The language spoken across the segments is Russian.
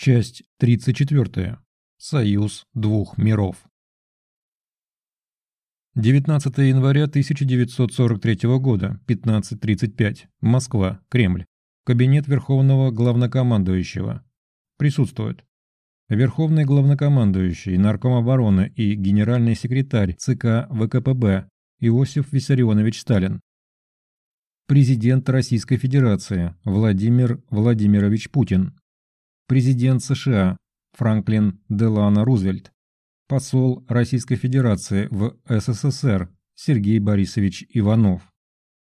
Часть 34. Союз двух миров. 19 января 1943 года, 15.35. Москва, Кремль. Кабинет Верховного Главнокомандующего. Присутствуют. Верховный Главнокомандующий, Нарком обороны и Генеральный секретарь ЦК ВКПБ Иосиф Виссарионович Сталин. Президент Российской Федерации Владимир Владимирович Путин президент США Франклин Делано Рузвельт, посол Российской Федерации в СССР Сергей Борисович Иванов,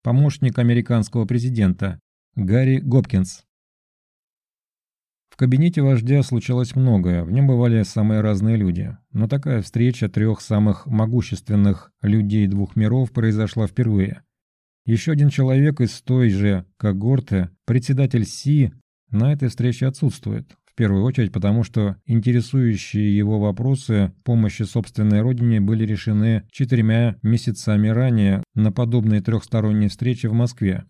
помощник американского президента Гарри Гопкинс. В кабинете вождя случалось многое, в нем бывали самые разные люди, но такая встреча трех самых могущественных людей двух миров произошла впервые. Еще один человек из той же когорты, председатель Си на этой встрече отсутствует. В первую очередь потому, что интересующие его вопросы помощи собственной родине были решены четырьмя месяцами ранее на подобной трехсторонней встрече в Москве.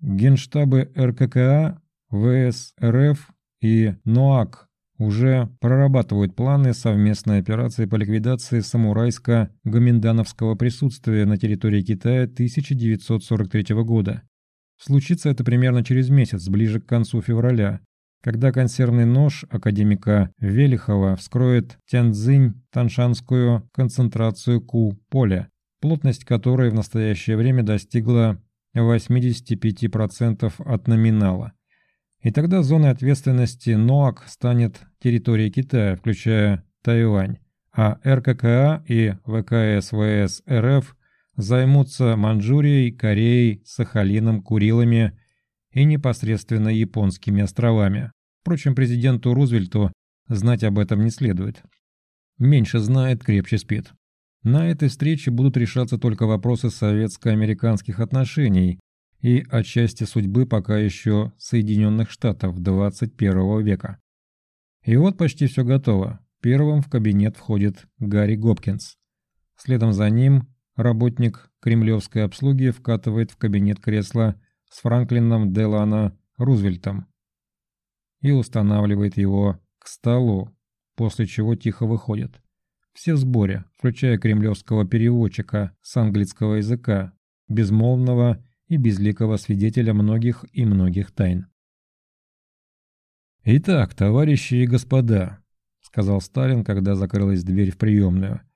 Генштабы РККА, ВС РФ и НОАК уже прорабатывают планы совместной операции по ликвидации самурайско-гоминдановского присутствия на территории Китая 1943 года. Случится это примерно через месяц, ближе к концу февраля, когда консервный нож академика Велихова вскроет Тяньцзинь Таншанскую концентрацию Ку поля, плотность которой в настоящее время достигла 85% от номинала. И тогда зоной ответственности НОАК станет территория Китая, включая Тайвань, а РККА и ВКС РФ займутся Манчжурией, Кореей, Сахалином, Курилами и непосредственно японскими островами. Впрочем, президенту Рузвельту знать об этом не следует. Меньше знает, крепче спит. На этой встрече будут решаться только вопросы советско-американских отношений и отчасти судьбы пока еще Соединенных Штатов 21 века. И вот почти все готово. Первым в кабинет входит Гарри Гопкинс. Следом за ним Работник кремлевской обслуги вкатывает в кабинет кресло с Франклином Делано Рузвельтом и устанавливает его к столу, после чего тихо выходит. Все в сборе, включая кремлевского переводчика с английского языка, безмолвного и безликого свидетеля многих и многих тайн. «Итак, товарищи и господа», — сказал Сталин, когда закрылась дверь в приемную, —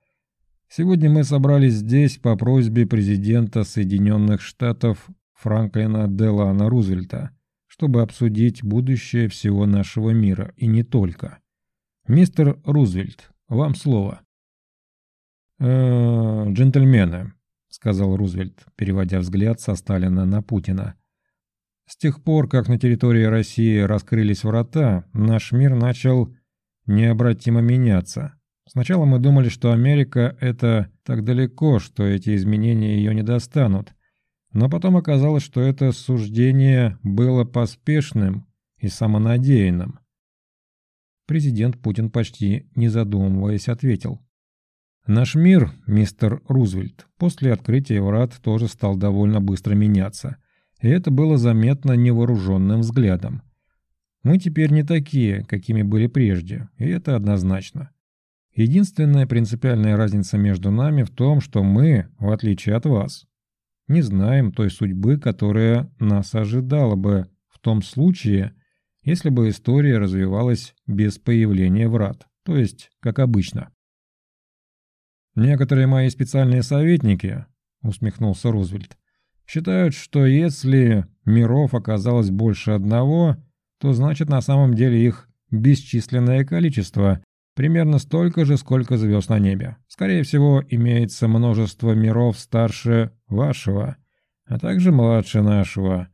Сегодня мы собрались здесь по просьбе президента Соединенных Штатов Франклина Делана Рузвельта, чтобы обсудить будущее всего нашего мира, и не только. Мистер Рузвельт, вам слово. «Э -э, «Джентльмены», — сказал Рузвельт, переводя взгляд со Сталина на Путина. «С тех пор, как на территории России раскрылись врата, наш мир начал необратимо меняться». Сначала мы думали, что Америка — это так далеко, что эти изменения ее не достанут. Но потом оказалось, что это суждение было поспешным и самонадеянным. Президент Путин почти не задумываясь ответил. Наш мир, мистер Рузвельт, после открытия врат тоже стал довольно быстро меняться. И это было заметно невооруженным взглядом. Мы теперь не такие, какими были прежде, и это однозначно. Единственная принципиальная разница между нами в том, что мы, в отличие от вас, не знаем той судьбы, которая нас ожидала бы в том случае, если бы история развивалась без появления врат, то есть как обычно. «Некоторые мои специальные советники», — усмехнулся Рузвельт, «считают, что если миров оказалось больше одного, то значит на самом деле их бесчисленное количество, Примерно столько же, сколько звезд на небе. Скорее всего, имеется множество миров старше вашего, а также младше нашего.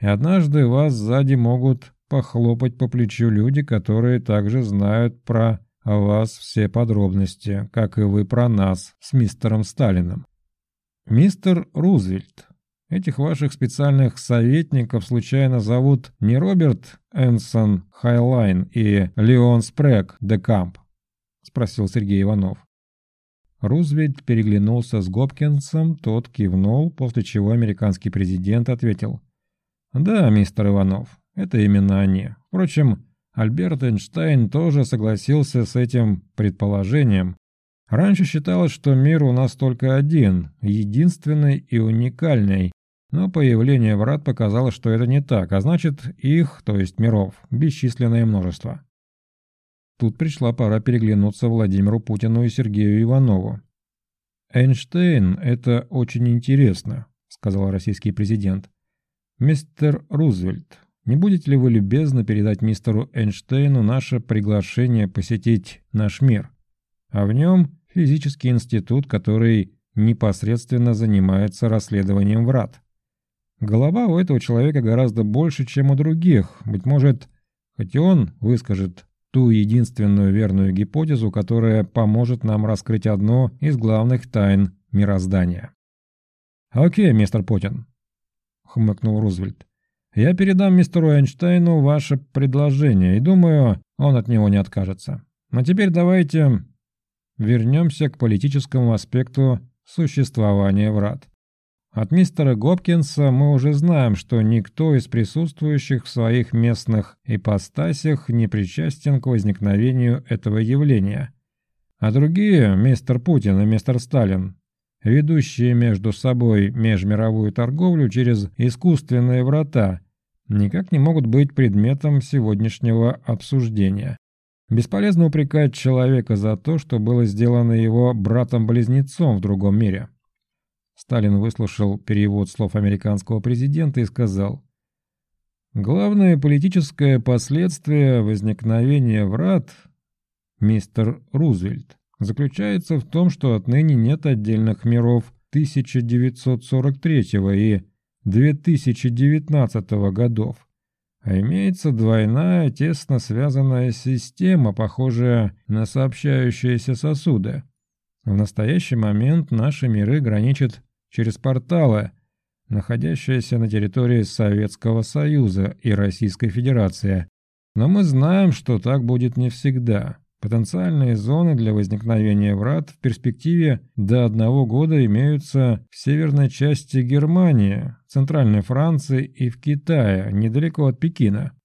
И однажды вас сзади могут похлопать по плечу люди, которые также знают про вас все подробности, как и вы про нас с мистером Сталиным. Мистер Рузвельт, этих ваших специальных советников случайно зовут не Роберт Энсон Хайнлайн и Леон Спрэг де Камп? — спросил Сергей Иванов. Рузвельт переглянулся с Гопкинсом, тот кивнул, после чего американский президент ответил. «Да, мистер Иванов, это именно они. Впрочем, Альберт Эйнштейн тоже согласился с этим предположением. Раньше считалось, что мир у нас только один, единственный и уникальный, но появление врат показало, что это не так, а значит их, то есть миров, бесчисленное множество. Тут пришла пора переглянуться Владимиру Путину и Сергею Иванову. «Эйнштейн – это очень интересно», – сказал российский президент. «Мистер Рузвельт, не будете ли вы любезно передать мистеру Эйнштейну наше приглашение посетить наш мир? А в нем физический институт, который непосредственно занимается расследованием врат. Голова у этого человека гораздо больше, чем у других. Быть может, хоть и он выскажет ту единственную верную гипотезу, которая поможет нам раскрыть одно из главных тайн мироздания. «Окей, мистер Путин», — хмыкнул Рузвельт. Я передам мистеру Эйнштейну ваше предложение и думаю, он от него не откажется. А теперь давайте вернемся к политическому аспекту существования врат. От мистера Гопкинса мы уже знаем, что никто из присутствующих в своих местных ипостасях не причастен к возникновению этого явления. А другие, мистер Путин и мистер Сталин, ведущие между собой межмировую торговлю через искусственные врата, никак не могут быть предметом сегодняшнего обсуждения. Бесполезно упрекать человека за то, что было сделано его братом-близнецом в другом мире. Сталин выслушал перевод слов американского президента и сказал, «Главное политическое последствие возникновения врат, мистер Рузвельт, заключается в том, что отныне нет отдельных миров 1943 и 2019 годов, а имеется двойная тесно связанная система, похожая на сообщающиеся сосуды. В настоящий момент наши миры граничат через порталы, находящиеся на территории Советского Союза и Российской Федерации. Но мы знаем, что так будет не всегда. Потенциальные зоны для возникновения врат в перспективе до одного года имеются в северной части Германии, центральной Франции и в Китае, недалеко от Пекина.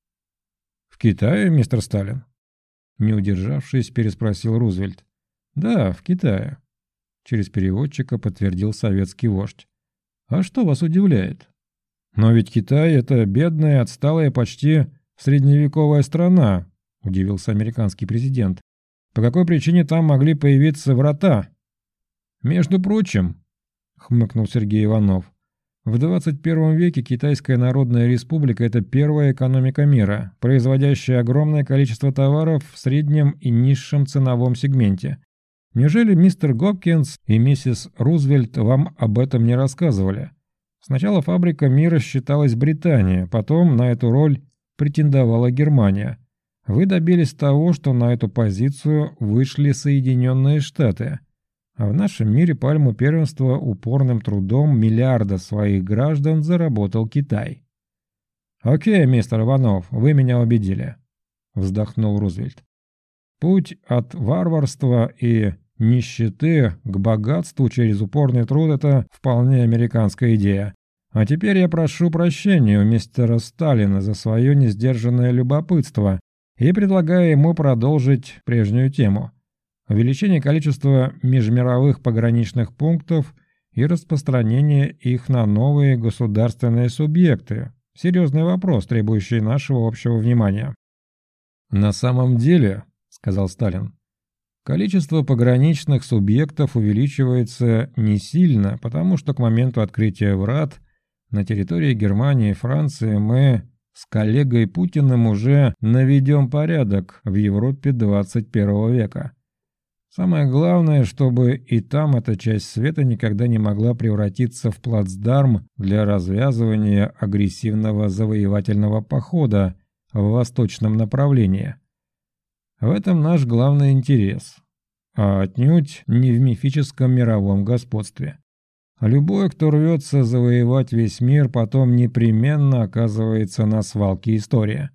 «В Китае, мистер Сталин?» Не удержавшись, переспросил Рузвельт. «Да, в Китае», — через переводчика подтвердил советский вождь. «А что вас удивляет?» «Но ведь Китай — это бедная, отсталая, почти средневековая страна», — удивился американский президент. По какой причине там могли появиться врата? Между прочим, хмыкнул Сергей Иванов, в 21 веке Китайская Народная Республика – это первая экономика мира, производящая огромное количество товаров в среднем и низшем ценовом сегменте. Неужели мистер Гопкинс и миссис Рузвельт вам об этом не рассказывали? Сначала фабрика мира считалась Британия, потом на эту роль претендовала Германия – вы добились того, что на эту позицию вышли Соединенные Штаты. А в нашем мире пальму первенства упорным трудом миллиарда своих граждан заработал Китай. «Окей, мистер Иванов, вы меня убедили», — вздохнул Рузвельт. «Путь от варварства и нищеты к богатству через упорный труд — это вполне американская идея. А теперь я прошу прощения у мистера Сталина за свое несдержанное любопытство, и предлагаю ему продолжить прежнюю тему – увеличение количества межмировых пограничных пунктов и распространение их на новые государственные субъекты. Серьезный вопрос, требующий нашего общего внимания. «На самом деле», – сказал Сталин, – количество пограничных субъектов увеличивается не сильно, потому что к моменту открытия врат на территории Германии и Франции мы с коллегой Путиным уже наведем порядок в Европе 21 века. Самое главное, чтобы и там эта часть света никогда не могла превратиться в плацдарм для развязывания агрессивного завоевательного похода в восточном направлении. В этом наш главный интерес, а отнюдь не в мифическом мировом господстве. Любой, кто рвется завоевать весь мир, потом непременно оказывается на свалке истории.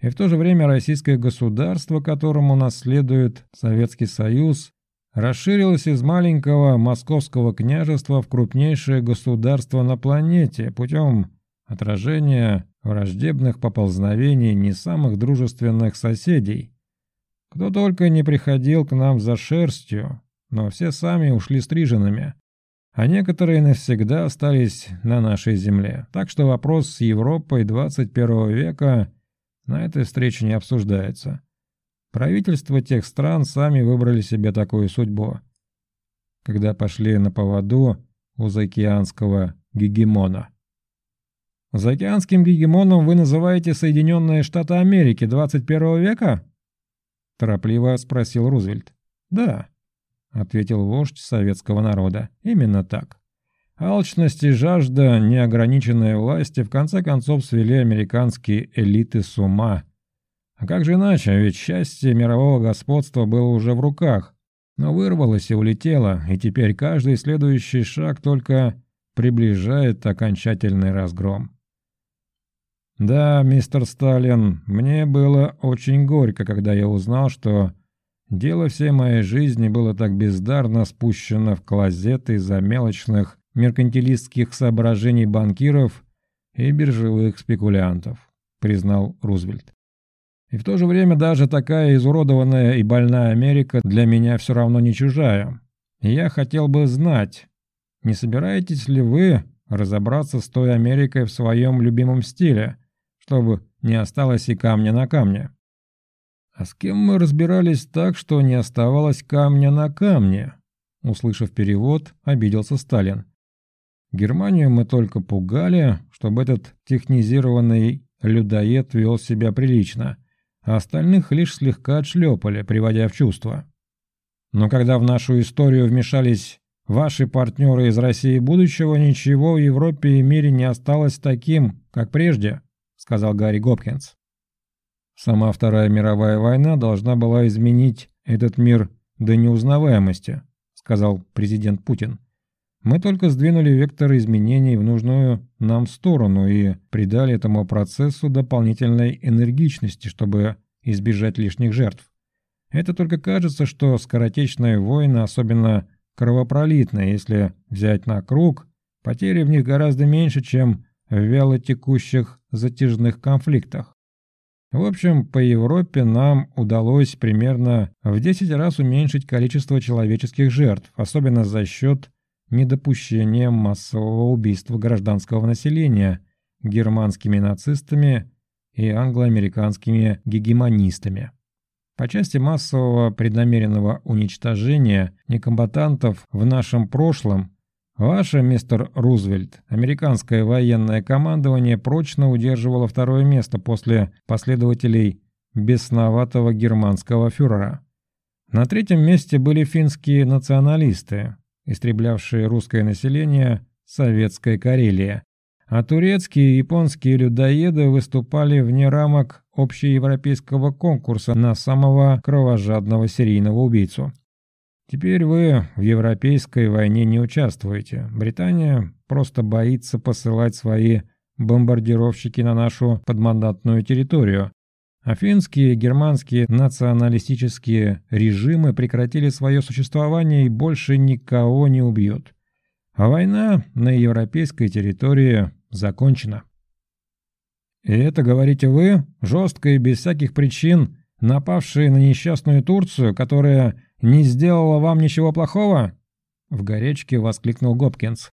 И в то же время российское государство, которому наследует Советский Союз, расширилось из маленького московского княжества в крупнейшее государство на планете путем отражения враждебных поползновений не самых дружественных соседей. Кто только не приходил к нам за шерстью, но все сами ушли стриженными, а некоторые навсегда остались на нашей земле. Так что вопрос с Европой 21 века на этой встрече не обсуждается. Правительства тех стран сами выбрали себе такую судьбу. Когда пошли на поводу у заокеанского гегемона. «Заокеанским гегемоном вы называете Соединенные Штаты Америки 21 века?» Торопливо спросил Рузвельт. «Да», — ответил вождь советского народа. «Именно так. Алчность и жажда неограниченной власти в конце концов свели американские элиты с ума. А как же иначе, ведь счастье мирового господства было уже в руках, но вырвалось и улетело, и теперь каждый следующий шаг только приближает окончательный разгром. Да, мистер Сталин, мне было очень горько, когда я узнал, что дело всей моей жизни было так бездарно спущено в клозет из-за мелочных меркантилистских соображений банкиров и биржевых спекулянтов, признал Рузвельт. И в то же время даже такая изуродованная и больная Америка для меня все равно не чужая. И я хотел бы знать, не собираетесь ли вы разобраться с той Америкой в своем любимом стиле, чтобы не осталось и камня на камне? А с кем мы разбирались так, что не оставалось камня на камне? Услышав перевод, обиделся Сталин. Германию мы только пугали, чтобы этот технизированный людоед вел себя прилично, а остальных лишь слегка отшлепали, приводя в чувство. Но когда в нашу историю вмешались ваши партнеры из России будущего, ничего в Европе и мире не осталось таким, как прежде, сказал Гарри Гопкинс. Сама Вторая мировая война должна была изменить этот мир до неузнаваемости, сказал президент Путин. Мы только сдвинули вектор изменений в нужную нам сторону и придали этому процессу дополнительной энергичности, чтобы избежать лишних жертв. Это только кажется, что скоротечные войны особенно кровопролитные, если взять на круг, потери в них гораздо меньше, чем в вялотекущих затяжных конфликтах. В общем, по Европе нам удалось примерно в 10 раз уменьшить количество человеческих жертв, особенно за счет недопущением массового убийства гражданского населения германскими нацистами и англоамериканскими гегемонистами. По части массового преднамеренного уничтожения некомбатантов в нашем прошлом, ваше, мистер Рузвельт, американское военное командование прочно удерживало второе место после последователей бесноватого германского фюрера. На третьем месте были финские националисты, истреблявшие русское население советской Карелии, а турецкие и японские людоеды выступали вне рамок общеевропейского конкурса на самого кровожадного серийного убийцу. Теперь вы в европейской войне не участвуете. Британия просто боится посылать свои бомбардировщики на нашу подмандатную территорию, а финские и германские националистические режимы прекратили свое существование и больше никого не убьют. А война на европейской территории закончена. И это, говорите вы, жестко и без всяких причин, напавшие на несчастную Турцию, которая не сделала вам ничего плохого? В горечке воскликнул Гопкинс,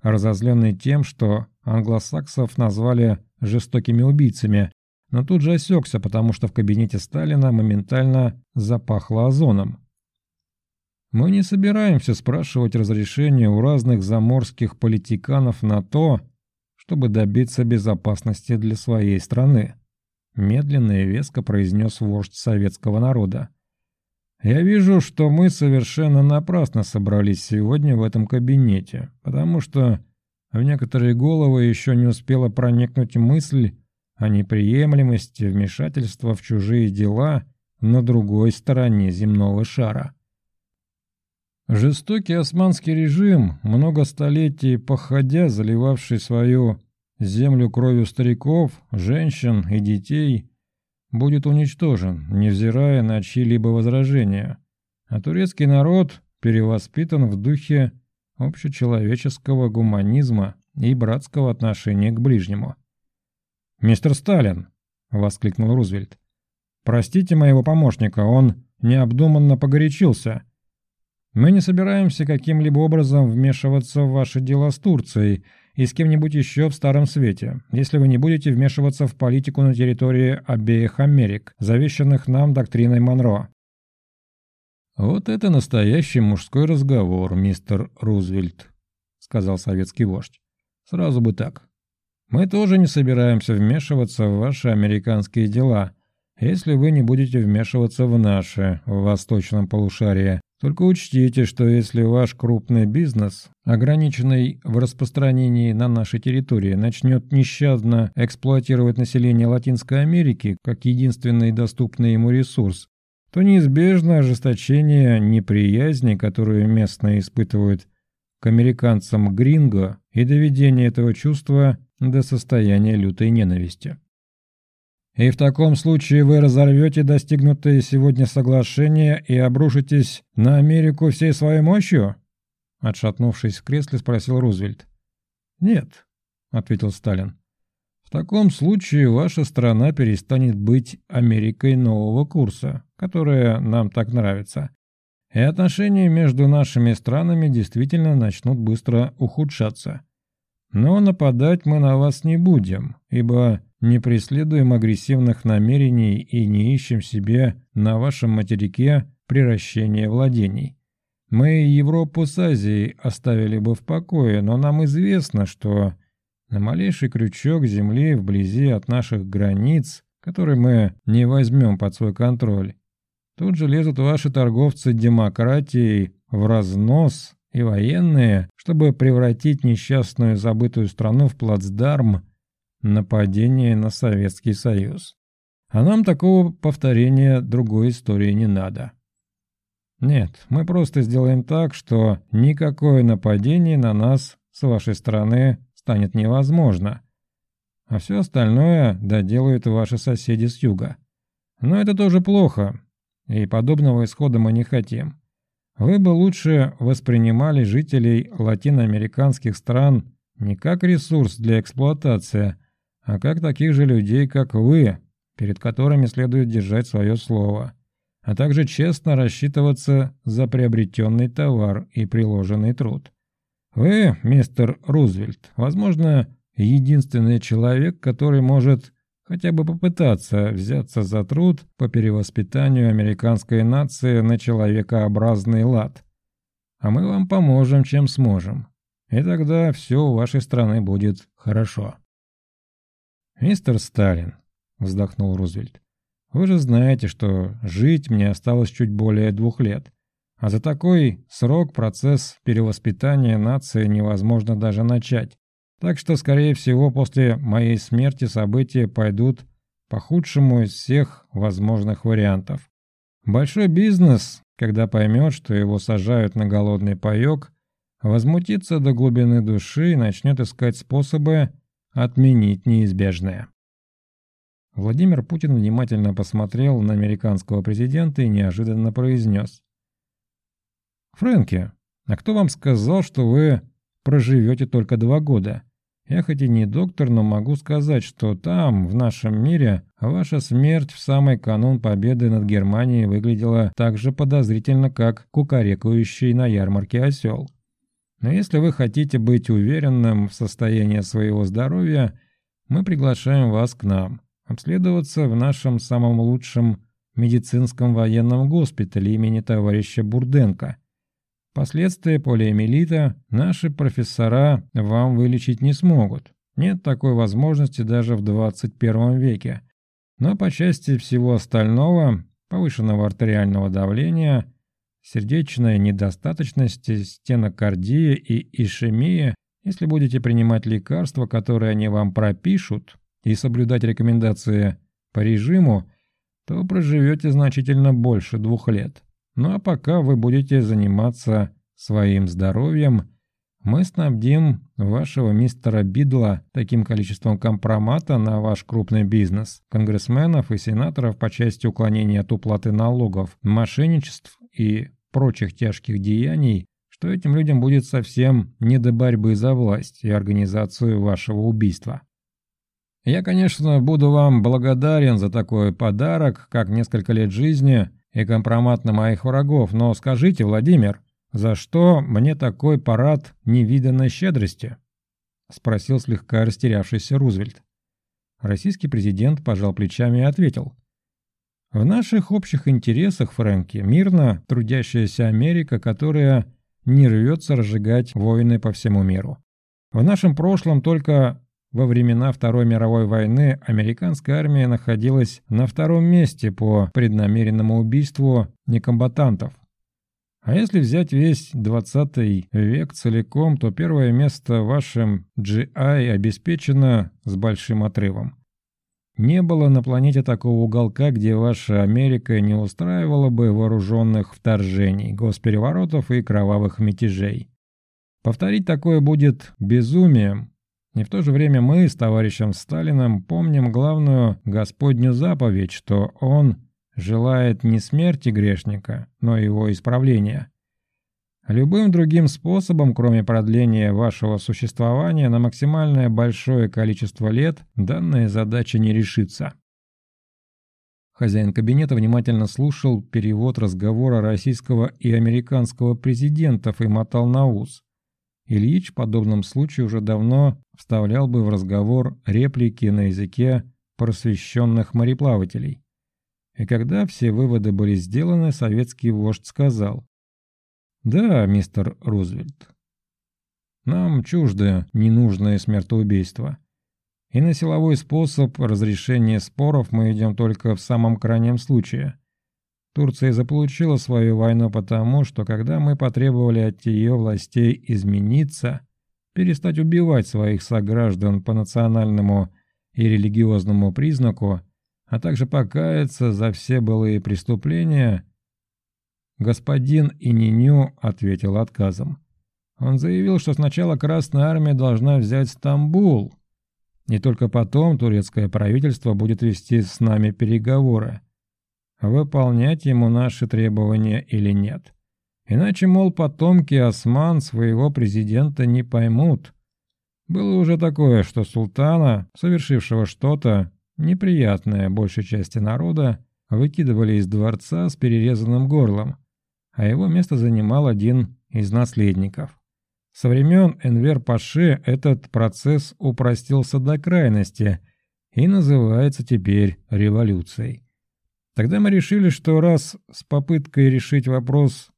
разозленный тем, что англосаксов назвали жестокими убийцами, но тут же осекся, потому что в кабинете Сталина моментально запахло озоном. Мы не собираемся спрашивать разрешения у разных заморских политиканов на то, чтобы добиться безопасности для своей страны. Медленно и веско произнес вождь советского народа. Я вижу, что мы совершенно напрасно собрались сегодня в этом кабинете, потому что в некоторые головы еще не успела проникнуть мысль о неприемлемости вмешательства в чужие дела на другой стороне земного шара. Жестокий османский режим, много столетий походя, заливавший свою землю кровью стариков, женщин и детей, будет уничтожен, невзирая на чьи-либо возражения, а турецкий народ перевоспитан в духе общечеловеческого гуманизма и братского отношения к ближнему. «Мистер Сталин!» — воскликнул Рузвельт. «Простите моего помощника, он необдуманно погорячился. Мы не собираемся каким-либо образом вмешиваться в ваши дела с Турцией и с кем-нибудь еще в Старом Свете, если вы не будете вмешиваться в политику на территории обеих Америк, завещанных нам доктриной Монро. «Вот это настоящий мужской разговор, мистер Рузвельт», — сказал советский вождь. «Сразу бы так. Мы тоже не собираемся вмешиваться в ваши американские дела, если вы не будете вмешиваться в наши, в восточном полушарии. Только учтите, что если ваш крупный бизнес, ограниченный в распространении на нашей территории, начнет нещадно эксплуатировать население Латинской Америки как единственный доступный ему ресурс, то неизбежно ожесточение неприязни, которую местные испытывают к американцам гринго, и доведение этого чувства до состояния лютой ненависти. И в таком случае вы разорвете достигнутое сегодня соглашение и обрушитесь на Америку всей своей мощью? Отшатнувшись в кресле, спросил Рузвельт. «Нет», — ответил Сталин. «В таком случае ваша страна перестанет быть Америкой нового курса, которая нам так нравится. И отношения между нашими странами действительно начнут быстро ухудшаться. Но нападать мы на вас не будем, ибо не преследуем агрессивных намерений и не ищем себе на вашем материке приращения владений. Мы Европу с Азией оставили бы в покое, но нам известно, что на малейший крючок земли вблизи от наших границ, который мы не возьмем под свой контроль, Тут же лезут ваши торговцы демократией в разнос и военные, чтобы превратить несчастную забытую страну в плацдарм нападения на Советский Союз. А нам такого повторения другой истории не надо. Нет, мы просто сделаем так, что никакое нападение на нас с вашей стороны станет невозможно. А все остальное доделают ваши соседи с юга. Но это тоже плохо, и подобного исхода мы не хотим. Вы бы лучше воспринимали жителей латиноамериканских стран не как ресурс для эксплуатации, а как таких же людей, как вы, перед которыми следует держать свое слово, а также честно рассчитываться за приобретенный товар и приложенный труд. Вы, мистер Рузвельт, возможно, единственный человек, который может хотя бы попытаться взяться за труд по перевоспитанию американской нации на человекообразный лад. А мы вам поможем, чем сможем. И тогда все у вашей страны будет хорошо. «Мистер Сталин», — вздохнул Рузвельт, — «вы же знаете, что жить мне осталось чуть более двух лет, а за такой срок процесс перевоспитания нации невозможно даже начать. Так что, скорее всего, после моей смерти события пойдут по худшему из всех возможных вариантов. Большой бизнес, когда поймет, что его сажают на голодный паёк, возмутится до глубины души и начнет искать способы отменить неизбежное. Владимир Путин внимательно посмотрел на американского президента и неожиданно произнес. «Фрэнки, а кто вам сказал, что вы проживете только два года?» Я хоть и не доктор, но могу сказать, что там, в нашем мире, ваша смерть в самый канун победы над Германией выглядела так же подозрительно, как кукарекающий на ярмарке осел. Но если вы хотите быть уверенным в состоянии своего здоровья, мы приглашаем вас к нам, обследоваться в нашем самом лучшем медицинском военном госпитале имени товарища Бурденко – Последствия полиэмилита наши профессора вам вылечить не смогут. Нет такой возможности даже в 21 веке. Но по части всего остального, повышенного артериального давления, сердечной недостаточности, стенокардии и ишемии, если будете принимать лекарства, которые они вам пропишут, и соблюдать рекомендации по режиму, то проживете значительно больше двух лет. Ну а пока вы будете заниматься своим здоровьем, мы снабдим вашего мистера Бидла таким количеством компромата на ваш крупный бизнес, конгрессменов и сенаторов по части уклонения от уплаты налогов, мошенничеств и прочих тяжких деяний, что этим людям будет совсем не до борьбы за власть и организацию вашего убийства. Я, конечно, буду вам благодарен за такой подарок, как несколько лет жизни и компромат на моих врагов, но скажите, Владимир, за что мне такой парад невиданной щедрости?» — спросил слегка растерявшийся Рузвельт. Российский президент пожал плечами и ответил. «В наших общих интересах, Фрэнки, мирно трудящаяся Америка, которая не рвется разжигать войны по всему миру. В нашем прошлом только во времена Второй мировой войны американская армия находилась на втором месте по преднамеренному убийству некомбатантов. А если взять весь 20 век целиком, то первое место в вашем GI обеспечено с большим отрывом. Не было на планете такого уголка, где ваша Америка не устраивала бы вооруженных вторжений, госпереворотов и кровавых мятежей. Повторить такое будет безумием, и в то же время мы с товарищем Сталином помним главную Господню заповедь, что он желает не смерти грешника, но его исправления. Любым другим способом, кроме продления вашего существования на максимальное большое количество лет, данная задача не решится. Хозяин кабинета внимательно слушал перевод разговора российского и американского президентов и мотал на ус. Ильич в подобном случае уже давно вставлял бы в разговор реплики на языке просвещенных мореплавателей. И когда все выводы были сделаны, советский вождь сказал «Да, мистер Рузвельт, нам чуждо ненужное смертоубийство, и на силовой способ разрешения споров мы идем только в самом крайнем случае – Турция заполучила свою войну потому, что когда мы потребовали от ее властей измениться, перестать убивать своих сограждан по национальному и религиозному признаку, а также покаяться за все былые преступления, господин Ининю ответил отказом. Он заявил, что сначала Красная Армия должна взять Стамбул, и только потом турецкое правительство будет вести с нами переговоры выполнять ему наши требования или нет. Иначе, мол, потомки осман своего президента не поймут. Было уже такое, что султана, совершившего что-то неприятное большей части народа, выкидывали из дворца с перерезанным горлом, а его место занимал один из наследников. Со времен Энвер-Паши этот процесс упростился до крайности и называется теперь революцией. Тогда мы решили, что раз с попыткой решить вопрос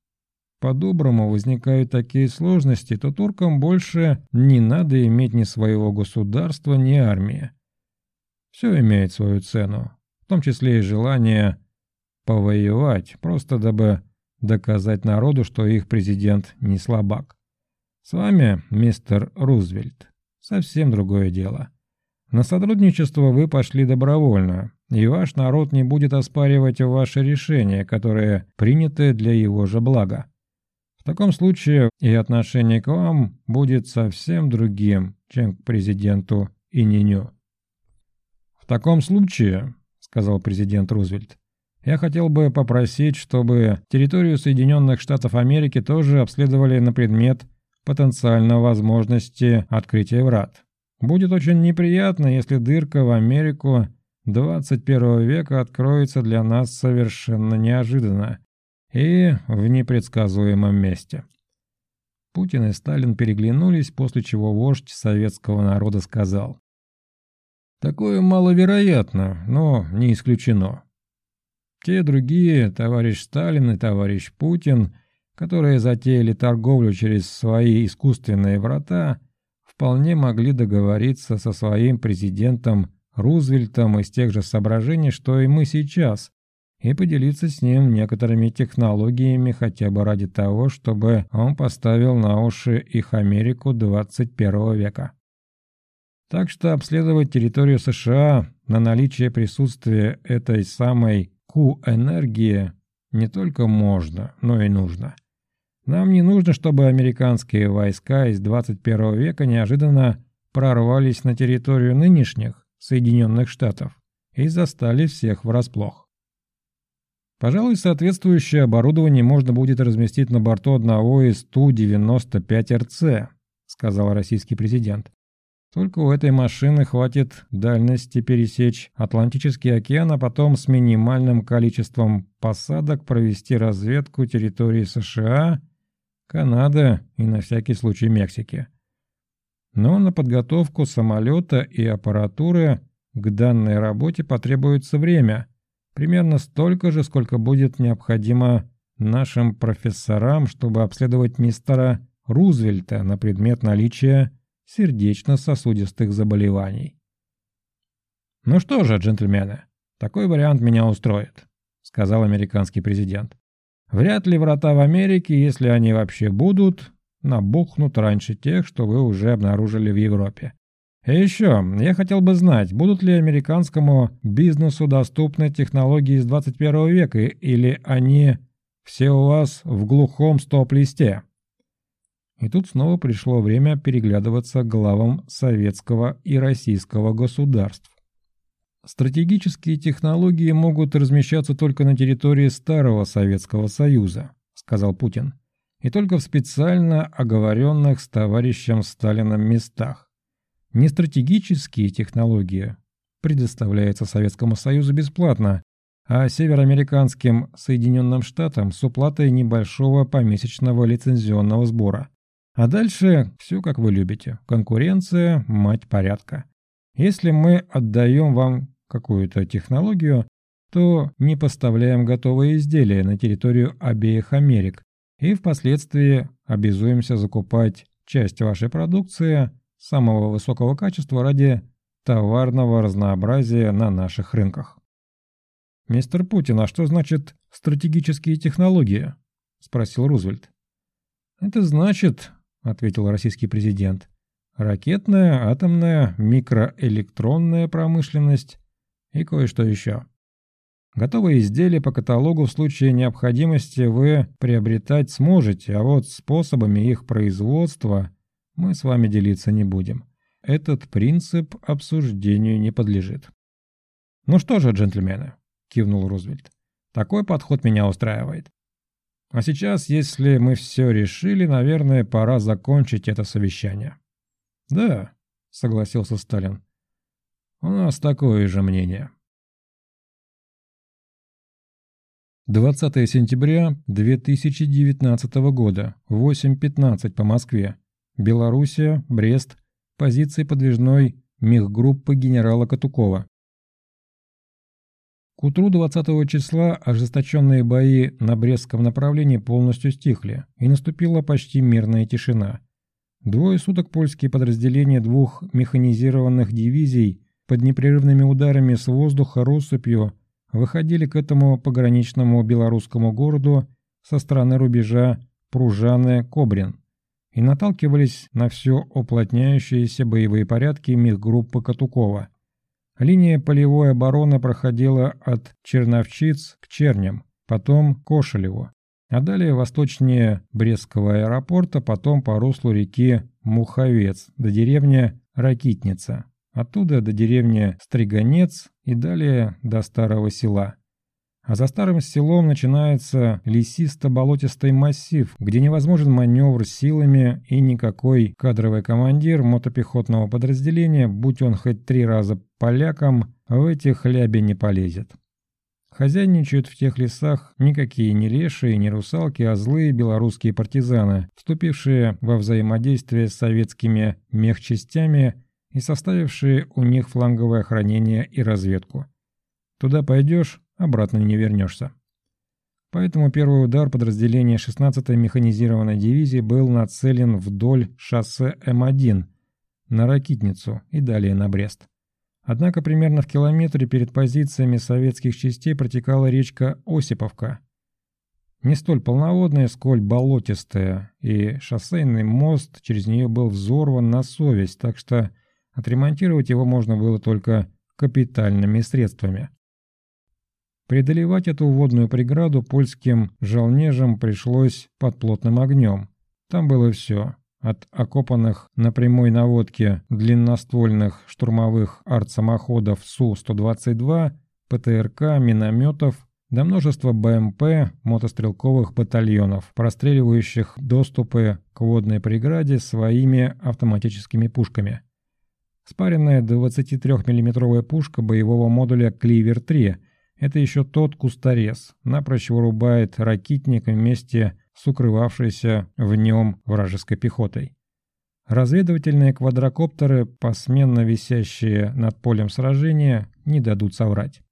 по-доброму возникают такие сложности, то туркам больше не надо иметь ни своего государства, ни армии. Все имеет свою цену, в том числе и желание повоевать, просто дабы доказать народу, что их президент не слабак. С вами, мистер Рузвельт, совсем другое дело. На сотрудничество вы пошли добровольно, и ваш народ не будет оспаривать ваши решения, которые приняты для его же блага. В таком случае и отношение к вам будет совсем другим, чем к президенту Ининю. «В таком случае», — сказал президент Рузвельт, «я хотел бы попросить, чтобы территорию Соединенных Штатов Америки тоже обследовали на предмет потенциальной возможности открытия врат. Будет очень неприятно, если дырка в Америку 21 века откроется для нас совершенно неожиданно и в непредсказуемом месте. Путин и Сталин переглянулись, после чего вождь советского народа сказал. Такое маловероятно, но не исключено. Те другие, товарищ Сталин и товарищ Путин, которые затеяли торговлю через свои искусственные врата, вполне могли договориться со своим президентом Рузвельтом из тех же соображений, что и мы сейчас, и поделиться с ним некоторыми технологиями хотя бы ради того, чтобы он поставил на уши их Америку 21 века. Так что обследовать территорию США на наличие присутствия этой самой Q-энергии не только можно, но и нужно. Нам не нужно, чтобы американские войска из 21 века неожиданно прорвались на территорию нынешних Соединенных Штатов и застали всех врасплох. Пожалуй, соответствующее оборудование можно будет разместить на борту одного из Ту-95РЦ, сказал российский президент. Только у этой машины хватит дальности пересечь Атлантический океан, а потом с минимальным количеством посадок провести разведку территории США, Канады и на всякий случай Мексики. Но на подготовку самолета и аппаратуры к данной работе потребуется время, примерно столько же, сколько будет необходимо нашим профессорам, чтобы обследовать мистера Рузвельта на предмет наличия сердечно-сосудистых заболеваний. «Ну что же, джентльмены, такой вариант меня устроит», — сказал американский президент. «Вряд ли врата в Америке, если они вообще будут, набухнут раньше тех, что вы уже обнаружили в Европе. И еще, я хотел бы знать, будут ли американскому бизнесу доступны технологии из 21 века, или они все у вас в глухом стоп-листе?» И тут снова пришло время переглядываться главам советского и российского государств. Стратегические технологии могут размещаться только на территории Старого Советского Союза, сказал Путин, и только в специально оговоренных с товарищем Сталином местах. Не стратегические технологии предоставляются Советскому Союзу бесплатно, а североамериканским Соединенным Штатам с уплатой небольшого помесячного лицензионного сбора. А дальше все как вы любите. Конкуренция – мать порядка. Если мы отдаем вам какую-то технологию, то не поставляем готовые изделия на территорию обеих Америк и впоследствии обязуемся закупать часть вашей продукции самого высокого качества ради товарного разнообразия на наших рынках. «Мистер Путин, а что значит стратегические технологии?» – спросил Рузвельт. «Это значит, — ответил российский президент. «Ракетная, атомная, микроэлектронная промышленность и кое-что еще. Готовые изделия по каталогу в случае необходимости вы приобретать сможете, а вот способами их производства мы с вами делиться не будем. Этот принцип обсуждению не подлежит». «Ну что же, джентльмены», — кивнул Рузвельт, — «такой подход меня устраивает. А сейчас, если мы все решили, наверное, пора закончить это совещание. Да, согласился Сталин. У нас такое же мнение. 20 сентября 2019 года, 8.15 по Москве. Белоруссия, Брест, позиции подвижной мехгруппы генерала Катукова. К утру 20 числа ожесточенные бои на Брестском направлении полностью стихли, и наступила почти мирная тишина. Двое суток польские подразделения двух механизированных дивизий под непрерывными ударами с воздуха россыпью выходили к этому пограничному белорусскому городу со стороны рубежа Пружаны-Кобрин и наталкивались на все уплотняющиеся боевые порядки мехгруппы Катукова – Линия полевой обороны проходила от Черновчиц к Черням, потом к Кошелеву, а далее восточнее Брестского аэропорта, потом по руслу реки Муховец до деревни Ракитница, оттуда до деревни Стриганец и далее до Старого села. А за старым селом начинается лесисто-болотистый массив, где невозможен маневр силами и никакой кадровый командир мотопехотного подразделения, будь он хоть три раза полякам, в эти хляби не полезет. Хозяйничают в тех лесах никакие не лешие, не русалки, а злые белорусские партизаны, вступившие во взаимодействие с советскими мехчастями и составившие у них фланговое охранение и разведку. Туда пойдешь, обратно не вернешься. Поэтому первый удар подразделения 16-й механизированной дивизии был нацелен вдоль шоссе М1 на Ракитницу и далее на Брест. Однако примерно в километре перед позициями советских частей протекала речка Осиповка. Не столь полноводная, сколь болотистая, и шоссейный мост через нее был взорван на совесть, так что отремонтировать его можно было только капитальными средствами. Преодолевать эту водную преграду польским жалнежам пришлось под плотным огнем. Там было все. От окопанных на прямой наводке длинноствольных штурмовых артсамоходов Су-122, ПТРК, минометов до множества БМП мотострелковых батальонов, простреливающих доступы к водной преграде своими автоматическими пушками. Спаренная 23 миллиметровая пушка боевого модуля «Кливер-3» — это еще тот кусторез, напрочь вырубает ракетник вместе с укрывавшейся в нем вражеской пехотой. Разведывательные квадрокоптеры, посменно висящие над полем сражения, не дадут соврать.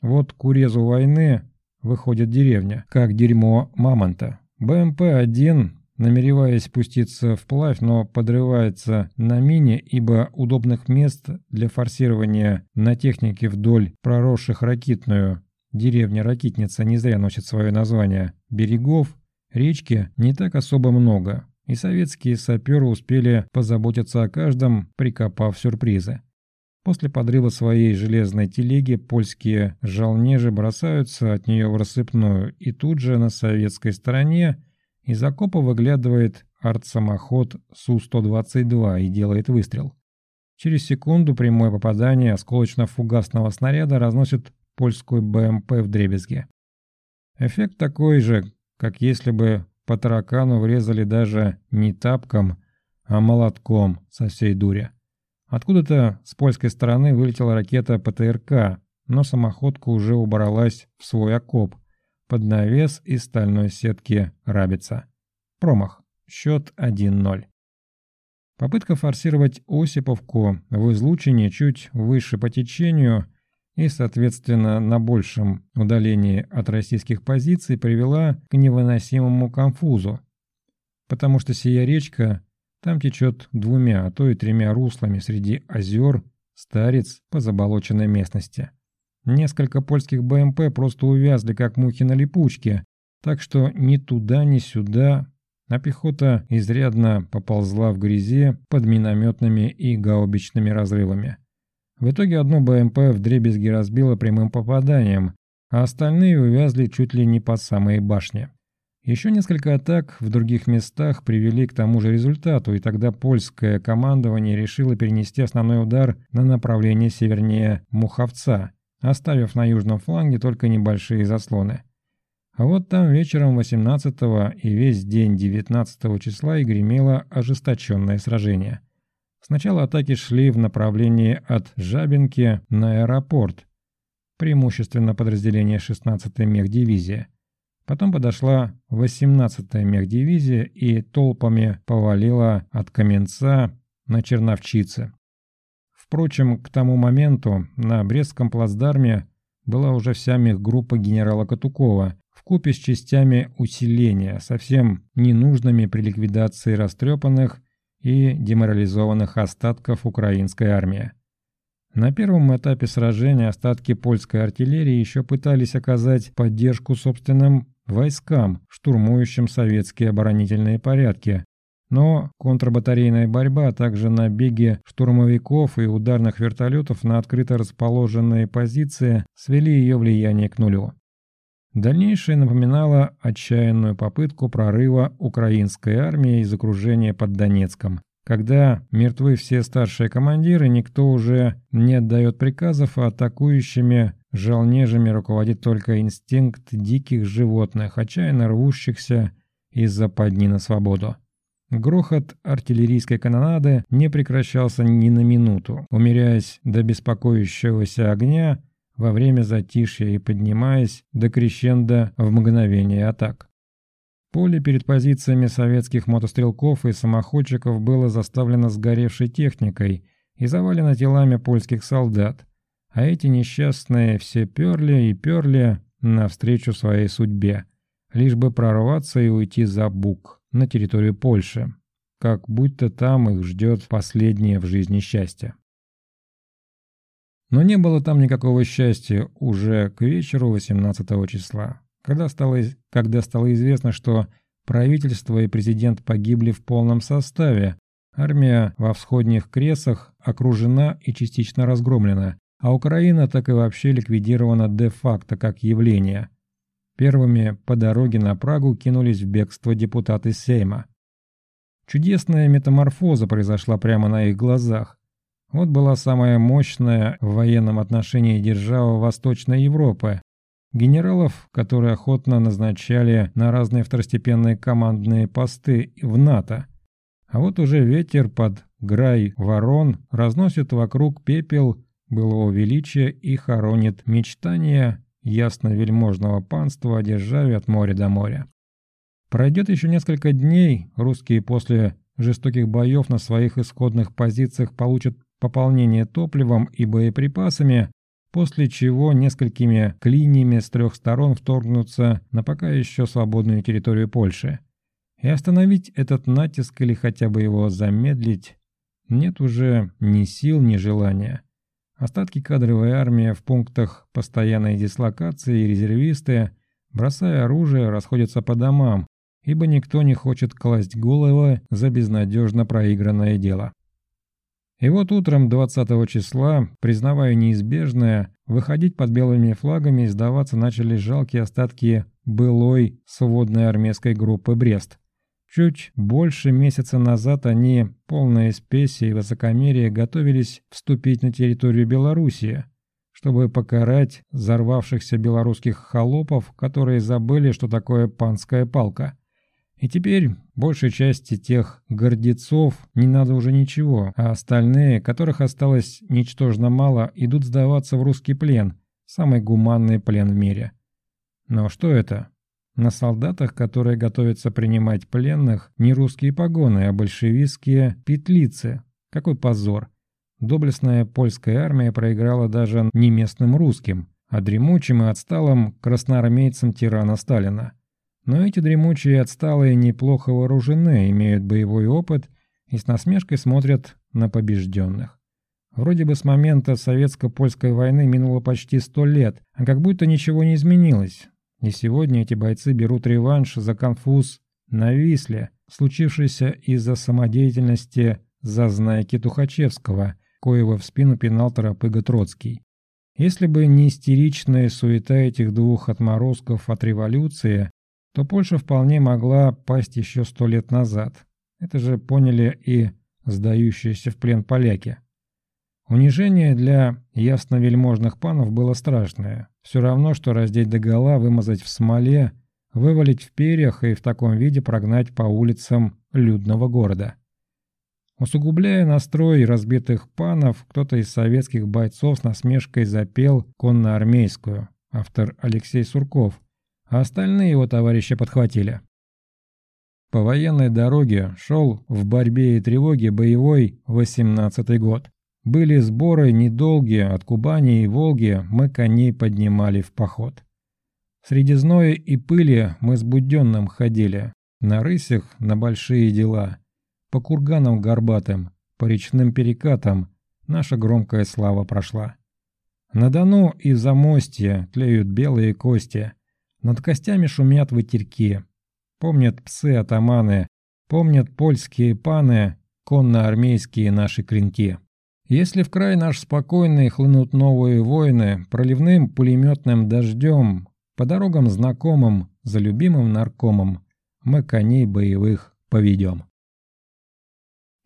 Вот к урезу войны выходит деревня, как дерьмо мамонта. БМП-1, намереваясь спуститься вплавь, но подрывается на мине, ибо удобных мест для форсирования на технике вдоль проросших ракитную деревня-ракитница не зря носит свое название, берегов, речки не так особо много, и советские саперы успели позаботиться о каждом, прикопав сюрпризы. После подрыва своей железной телеги польские жалнежи бросаются от нее в рассыпную, и тут же на советской стороне из окопа выглядывает артсамоход Су-122 и делает выстрел. Через секунду прямое попадание осколочно-фугасного снаряда разносит польскую БМП в дребезге. Эффект такой же, как если бы по таракану врезали даже не тапком, а молотком со всей дури. Откуда-то с польской стороны вылетела ракета ПТРК, но самоходка уже убралась в свой окоп под навес из стальной сетки «Рабица». Промах. Счет 1-0. Попытка форсировать Осиповку в излучине чуть выше по течению и, соответственно, на большем удалении от российских позиций привела к невыносимому конфузу, потому что сия речка там течет двумя, а то и тремя руслами среди озер, старец по заболоченной местности. Несколько польских БМП просто увязли, как мухи на липучке, так что ни туда, ни сюда, а пехота изрядно поползла в грязи под минометными и гаубичными разрывами. В итоге одно БМП вдребезги разбило прямым попаданием, а остальные увязли чуть ли не под самые башни. Еще несколько атак в других местах привели к тому же результату, и тогда польское командование решило перенести основной удар на направление севернее Муховца, оставив на южном фланге только небольшие заслоны. А вот там вечером 18 и весь день 19 числа и гремело ожесточенное сражение. Сначала атаки шли в направлении от Жабинки на аэропорт, преимущественно подразделение 16-й мехдивизии. Потом подошла 18-я мехдивизия и толпами повалила от Каменца на Черновчице. Впрочем, к тому моменту на Брестском плацдарме была уже вся мехгруппа генерала Катукова в купе с частями усиления, совсем ненужными при ликвидации растрепанных и деморализованных остатков украинской армии. На первом этапе сражения остатки польской артиллерии еще пытались оказать поддержку собственным войскам, штурмующим советские оборонительные порядки. Но контрбатарейная борьба, а также набеги штурмовиков и ударных вертолетов на открыто расположенные позиции свели ее влияние к нулю. Дальнейшее напоминало отчаянную попытку прорыва украинской армии из окружения под Донецком. Когда мертвы все старшие командиры, никто уже не отдает приказов, а атакующими жалнежами руководит только инстинкт диких животных, отчаянно рвущихся из-за подни на свободу. Грохот артиллерийской канонады не прекращался ни на минуту, умеряясь до беспокоящегося огня во время затишья и поднимаясь до крещенда в мгновение атак. Поле перед позициями советских мотострелков и самоходчиков было заставлено сгоревшей техникой и завалено телами польских солдат, а эти несчастные все перли и перли навстречу своей судьбе, лишь бы прорваться и уйти за Бук на территорию Польши, как будто там их ждет последнее в жизни счастье. Но не было там никакого счастья уже к вечеру 18 числа. Когда стало, когда стало известно, что правительство и президент погибли в полном составе, армия во всходних кресах окружена и частично разгромлена, а Украина так и вообще ликвидирована де-факто как явление. Первыми по дороге на Прагу кинулись в бегство депутаты Сейма. Чудесная метаморфоза произошла прямо на их глазах. Вот была самая мощная в военном отношении держава Восточной Европы, Генералов, которые охотно назначали на разные второстепенные командные посты в НАТО, А вот уже ветер под грай ворон разносит вокруг пепел былого величия и хоронит мечтания ясно-вельможного панства о державе от моря до моря. Пройдет еще несколько дней, русские после жестоких боев на своих исходных позициях получат пополнение топливом и боеприпасами, после чего несколькими клиниями с трех сторон вторгнутся на пока еще свободную территорию Польши. И остановить этот натиск или хотя бы его замедлить нет уже ни сил, ни желания. Остатки кадровой армии в пунктах постоянной дислокации и резервисты, бросая оружие, расходятся по домам, ибо никто не хочет класть головы за безнадежно проигранное дело. И вот утром 20 числа, признавая неизбежное, выходить под белыми флагами и сдаваться начали жалкие остатки былой сводной армейской группы «Брест». Чуть больше месяца назад они, полные спеси и высокомерия, готовились вступить на территорию Белоруссии, чтобы покарать взорвавшихся белорусских холопов, которые забыли, что такое панская палка. И теперь большей части тех гордецов не надо уже ничего, а остальные, которых осталось ничтожно мало, идут сдаваться в русский плен, самый гуманный плен в мире. Но что это? На солдатах, которые готовятся принимать пленных, не русские погоны, а большевистские петлицы. Какой позор. Доблестная польская армия проиграла даже не местным русским, а дремучим и отсталым красноармейцам тирана Сталина. Но эти дремучие отсталые неплохо вооружены, имеют боевой опыт и с насмешкой смотрят на побежденных. Вроде бы с момента советско-польской войны минуло почти сто лет, а как будто ничего не изменилось. И сегодня эти бойцы берут реванш за конфуз на Висле, случившийся из-за самодеятельности зазнайки Тухачевского, коего в спину пинал торопыга Троцкий. Если бы не истеричная суета этих двух отморозков от революции, то Польша вполне могла пасть еще сто лет назад. Это же поняли и сдающиеся в плен поляки. Унижение для ясно-вельможных панов было страшное. Все равно, что раздеть догола, вымазать в смоле, вывалить в перьях и в таком виде прогнать по улицам людного города. Усугубляя настрой разбитых панов, кто-то из советских бойцов с насмешкой запел конно-армейскую, автор Алексей Сурков, а остальные его товарищи подхватили. По военной дороге шел в борьбе и тревоге боевой 18-й год. Были сборы недолгие, от Кубани и Волги мы коней поднимали в поход. Среди зноя и пыли мы с Буденным ходили, на рысях на большие дела, по курганам горбатым, по речным перекатам наша громкая слава прошла. На Дону и в Замостье тлеют белые кости, над костями шумят ветерки. Помнят псы-атаманы, помнят польские паны, конно-армейские наши клинки. Если в край наш спокойный хлынут новые войны, проливным пулеметным дождем, по дорогам знакомым, за любимым наркомом, мы коней боевых поведем.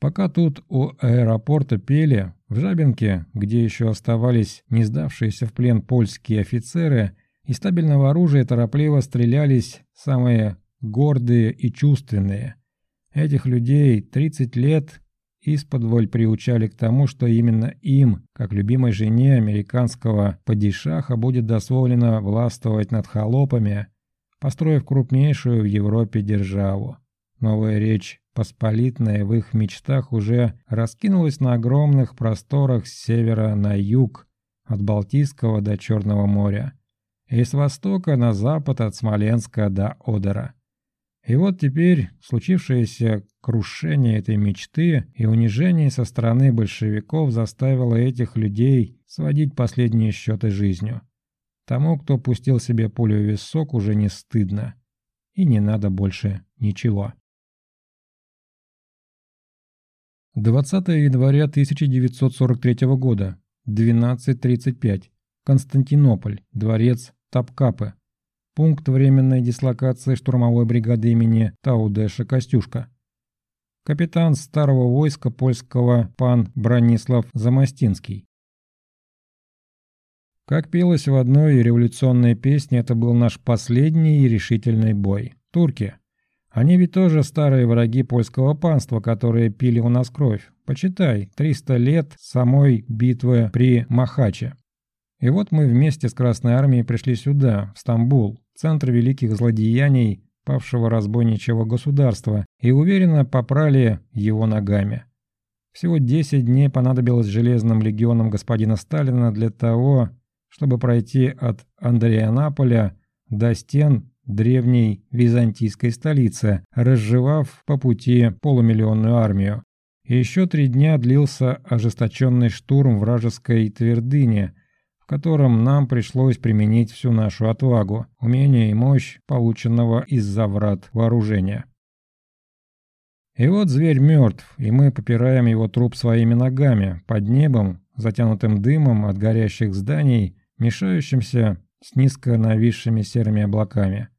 Пока тут у аэропорта пели, в Жабинке, где еще оставались не сдавшиеся в плен польские офицеры, из стабильного оружия торопливо стрелялись самые гордые и чувственные. Этих людей 30 лет исподволь приучали к тому, что именно им, как любимой жене американского падишаха, будет дозволено властвовать над холопами, построив крупнейшую в Европе державу. Новая речь Посполитная в их мечтах уже раскинулась на огромных просторах с севера на юг, от Балтийского до Черного моря, и с востока на запад от Смоленска до Одера. И вот теперь случившееся крушение этой мечты и унижение со стороны большевиков заставило этих людей сводить последние счеты жизнью. Тому, кто пустил себе пулю в висок, уже не стыдно. И не надо больше ничего. 20 января 1943 года, 12.35. Константинополь, дворец Тапкапы. Пункт временной дислокации штурмовой бригады имени Таудэша Костюшка. Капитан старого войска польского пан Бронислав Замостинский. Как пелось в одной революционной песне, это был наш последний и решительный бой. Турки. Они ведь тоже старые враги польского панства, которые пили у нас кровь. Почитай, 300 лет самой битвы при Махаче. И вот мы вместе с Красной Армией пришли сюда, в Стамбул, центр великих злодеяний павшего разбойничьего государства, и уверенно попрали его ногами. Всего 10 дней понадобилось железным легионам господина Сталина для того, чтобы пройти от Андрианаполя до стен древней византийской столицы, разжевав по пути полумиллионную армию. И еще три дня длился ожесточенный штурм вражеской твердыни, котором нам пришлось применить всю нашу отвагу, умение и мощь, полученного из-за врат вооружения. И вот зверь мертв, и мы попираем его труп своими ногами, под небом, затянутым дымом от горящих зданий, мешающимся с низко нависшими серыми облаками.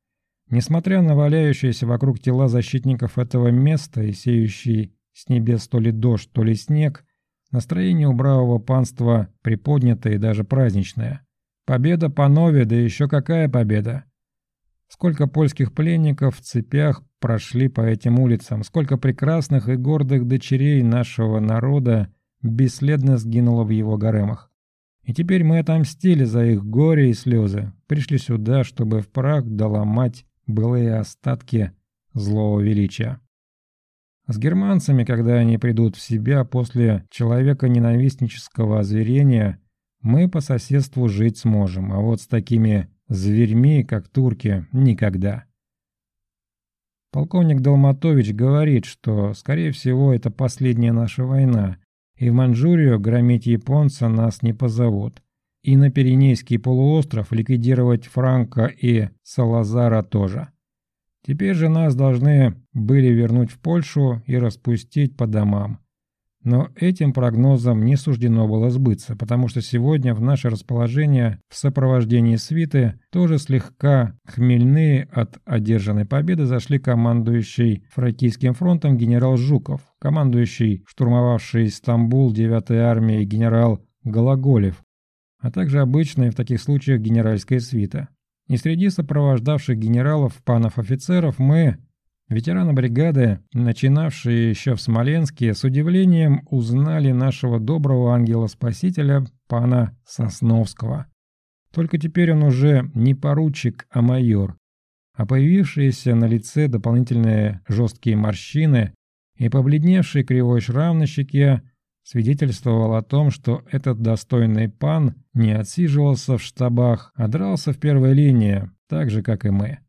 Несмотря на валяющиеся вокруг тела защитников этого места и сеющий с небес то ли дождь, то ли снег, настроение у бравого панства приподнятое и даже праздничное. Победа по нове, да еще какая победа! Сколько польских пленников в цепях прошли по этим улицам, сколько прекрасных и гордых дочерей нашего народа бесследно сгинуло в его гаремах. И теперь мы отомстили за их горе и слезы, пришли сюда, чтобы в прах доломать былые остатки злого величия. С германцами, когда они придут в себя после человека-ненавистнического озверения, мы по соседству жить сможем, а вот с такими зверьми, как турки, никогда. Полковник Долматович говорит, что, скорее всего, это последняя наша война, и в Манчжурию громить японца нас не позовут и на Пиренейский полуостров ликвидировать Франка и Салазара тоже. Теперь же нас должны были вернуть в Польшу и распустить по домам. Но этим прогнозам не суждено было сбыться, потому что сегодня в наше расположение в сопровождении свиты тоже слегка хмельные от одержанной победы зашли командующий Фракийским фронтом генерал Жуков, командующий штурмовавший Стамбул 9-й армией генерал Гологолев, а также обычная в таких случаях генеральская свита. И среди сопровождавших генералов, панов-офицеров мы, ветераны бригады, начинавшие еще в Смоленске, с удивлением узнали нашего доброго ангела-спасителя, пана Сосновского. Только теперь он уже не поручик, а майор. А появившиеся на лице дополнительные жесткие морщины и побледневший кривой шрам на щеке свидетельствовал о том, что этот достойный пан не отсиживался в штабах, а дрался в первой линии, так же, как и мы.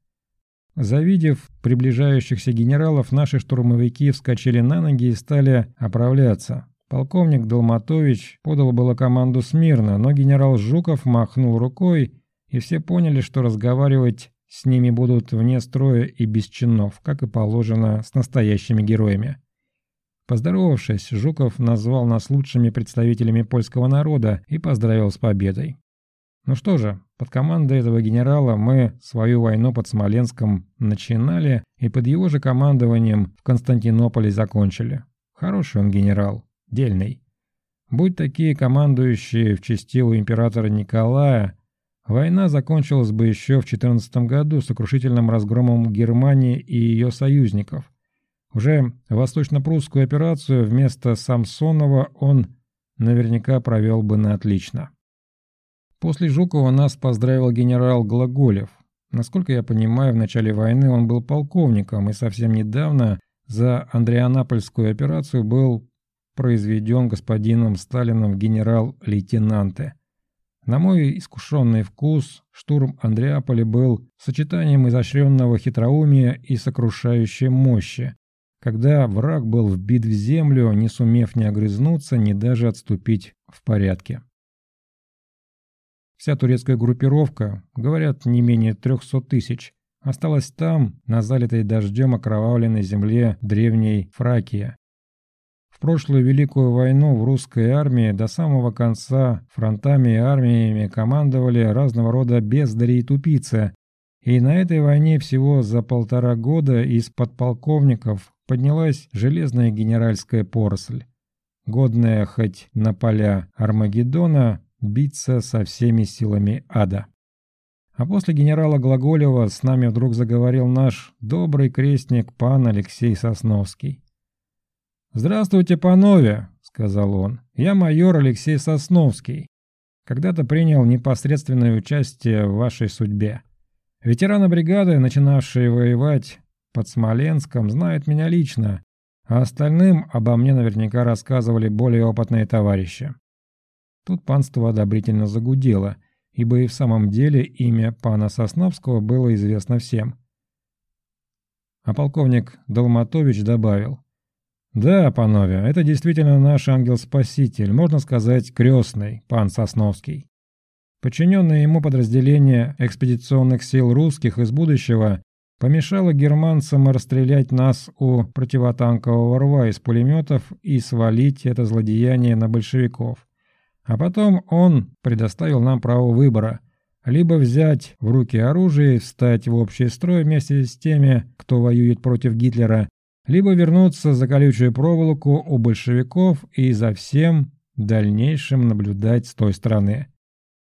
Завидев приближающихся генералов, наши штурмовики вскочили на ноги и стали оправляться. Полковник Долматович подал было команду смирно, но генерал Жуков махнул рукой, и все поняли, что разговаривать с ними будут вне строя и без чинов, как и положено с настоящими героями. Поздоровавшись, Жуков назвал нас лучшими представителями польского народа и поздравил с победой. Ну что же, под командой этого генерала мы свою войну под Смоленском начинали и под его же командованием в Константинополе закончили. Хороший он генерал, дельный. Будь такие командующие в части у императора Николая, война закончилась бы еще в 14 году сокрушительным разгромом Германии и ее союзников. Уже восточно-прусскую операцию вместо Самсонова он наверняка провел бы на отлично. После Жукова нас поздравил генерал Глаголев. Насколько я понимаю, в начале войны он был полковником и совсем недавно за Андрианапольскую операцию был произведен господином Сталином в генерал-лейтенанты. На мой искушенный вкус, штурм Андреаполя был сочетанием изощренного хитроумия и сокрушающей мощи, когда враг был вбит в землю, не сумев ни огрызнуться, ни даже отступить в порядке. Вся турецкая группировка, говорят, не менее 300 тысяч, осталась там, на залитой дождем окровавленной земле древней Фракия. В прошлую Великую войну в русской армии до самого конца фронтами и армиями командовали разного рода бездари и тупицы, и на этой войне всего за полтора года из подполковников поднялась железная генеральская поросль, годная хоть на поля Армагеддона биться со всеми силами ада. А после генерала Глаголева с нами вдруг заговорил наш добрый крестник пан Алексей Сосновский. «Здравствуйте, панове!» — сказал он. «Я майор Алексей Сосновский. Когда-то принял непосредственное участие в вашей судьбе. Ветераны бригады, начинавшие воевать под Смоленском, знают меня лично, а остальным обо мне наверняка рассказывали более опытные товарищи». Тут панство одобрительно загудело, ибо и в самом деле имя пана Сосновского было известно всем. А полковник Долматович добавил. «Да, панове, это действительно наш ангел-спаситель, можно сказать, крестный, пан Сосновский. Подчиненное ему подразделение экспедиционных сил русских из будущего помешало германцам расстрелять нас у противотанкового рва из пулеметов и свалить это злодеяние на большевиков. А потом он предоставил нам право выбора – либо взять в руки оружие и встать в общий строй вместе с теми, кто воюет против Гитлера, либо вернуться за колючую проволоку у большевиков и за всем дальнейшим наблюдать с той стороны.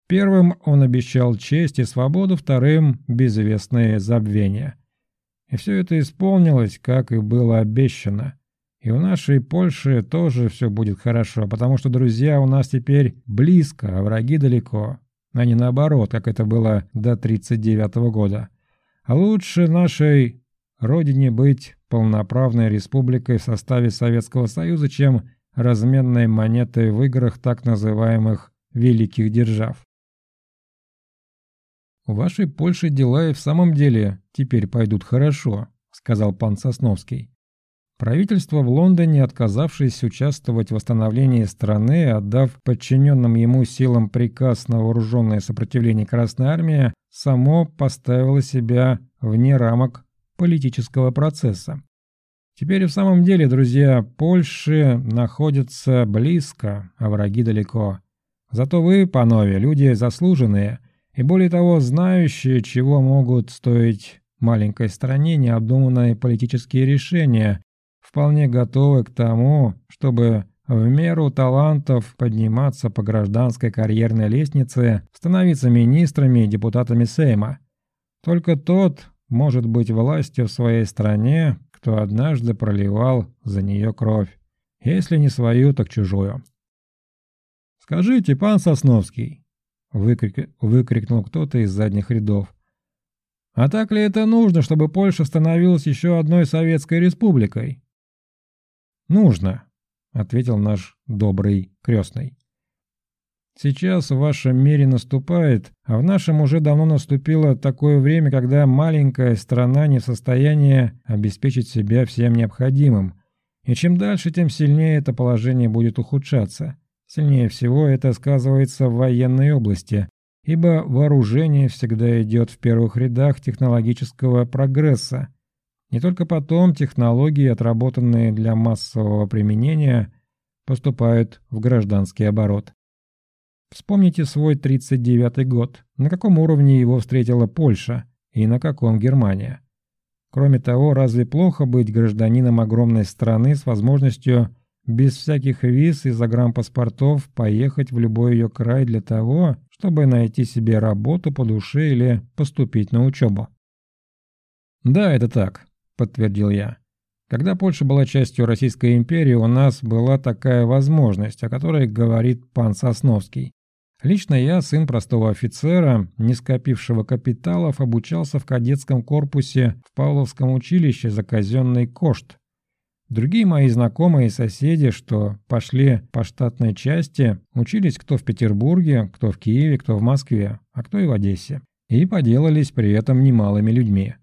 Первым он обещал честь и свободу, вторым – безвестное забвение. И все это исполнилось, как и было обещано. И у нашей Польши тоже все будет хорошо, потому что друзья у нас теперь близко, а враги далеко, а не наоборот, как это было до 1939 года. А лучше нашей родине быть полноправной республикой в составе Советского Союза, чем разменной монетой в играх так называемых «великих держав». «У вашей Польши дела и в самом деле теперь пойдут хорошо», — сказал пан Сосновский. Правительство в Лондоне, отказавшись участвовать в восстановлении страны, отдав подчиненным ему силам приказ на вооруженное сопротивление Красной Армии, само поставило себя вне рамок политического процесса. Теперь в самом деле, друзья, Польши находятся близко, а враги далеко. Зато вы, панове, люди заслуженные и более того знающие, чего могут стоить маленькой стране необдуманные политические решения, вполне готовы к тому, чтобы в меру талантов подниматься по гражданской карьерной лестнице, становиться министрами и депутатами Сейма. Только тот может быть властью в своей стране, кто однажды проливал за нее кровь. Если не свою, так чужую. «Скажите, пан Сосновский!» — выкрик... выкрикнул кто-то из задних рядов. «А так ли это нужно, чтобы Польша становилась еще одной советской республикой?» «Нужно», — ответил наш добрый крестный. Сейчас в вашем мире наступает, а в нашем уже давно наступило такое время, когда маленькая страна не в состоянии обеспечить себя всем необходимым. И чем дальше, тем сильнее это положение будет ухудшаться. Сильнее всего это сказывается в военной области, ибо вооружение всегда идет в первых рядах технологического прогресса. Не только потом технологии, отработанные для массового применения, поступают в гражданский оборот. Вспомните свой 39-й год, на каком уровне его встретила Польша и на каком Германия. Кроме того, разве плохо быть гражданином огромной страны с возможностью без всяких виз и загранпаспортов поехать в любой ее край для того, чтобы найти себе работу по душе или поступить на учебу? «Да, это так», — подтвердил я. Когда Польша была частью Российской империи, у нас была такая возможность, о которой говорит пан Сосновский. Лично я, сын простого офицера, не скопившего капиталов, обучался в кадетском корпусе в Павловском училище за казенный кошт. Другие мои знакомые и соседи, что пошли по штатной части, учились кто в Петербурге, кто в Киеве, кто в Москве, а кто и в Одессе. И поделались при этом немалыми людьми.